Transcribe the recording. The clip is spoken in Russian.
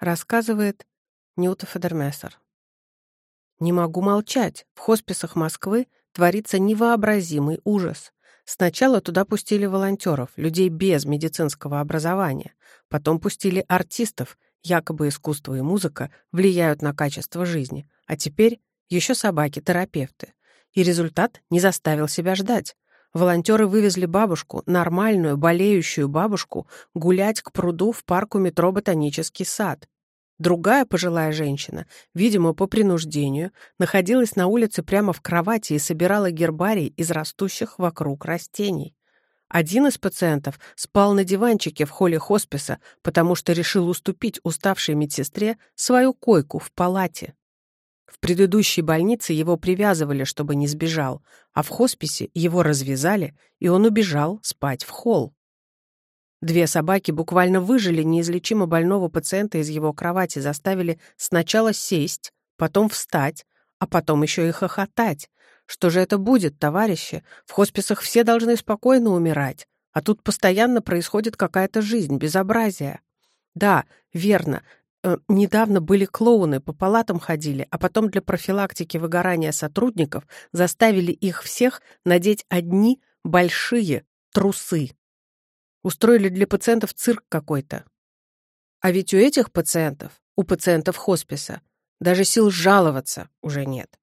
Рассказывает Ньюта Федермессер. Не могу молчать. В хосписах Москвы творится невообразимый ужас. Сначала туда пустили волонтеров, людей без медицинского образования. Потом пустили артистов, якобы искусство и музыка влияют на качество жизни. А теперь еще собаки-терапевты. И результат не заставил себя ждать. Волонтеры вывезли бабушку, нормальную, болеющую бабушку, гулять к пруду в парку метро «Ботанический сад». Другая пожилая женщина, видимо, по принуждению, находилась на улице прямо в кровати и собирала гербарий из растущих вокруг растений. Один из пациентов спал на диванчике в холле хосписа, потому что решил уступить уставшей медсестре свою койку в палате. В предыдущей больнице его привязывали, чтобы не сбежал, а в хосписе его развязали, и он убежал спать в холл. Две собаки буквально выжили неизлечимо больного пациента из его кровати, заставили сначала сесть, потом встать, а потом еще и хохотать. Что же это будет, товарищи? В хосписах все должны спокойно умирать, а тут постоянно происходит какая-то жизнь, безобразие. Да, верно, недавно были клоуны, по палатам ходили, а потом для профилактики выгорания сотрудников заставили их всех надеть одни большие трусы. Устроили для пациентов цирк какой-то. А ведь у этих пациентов, у пациентов хосписа, даже сил жаловаться уже нет.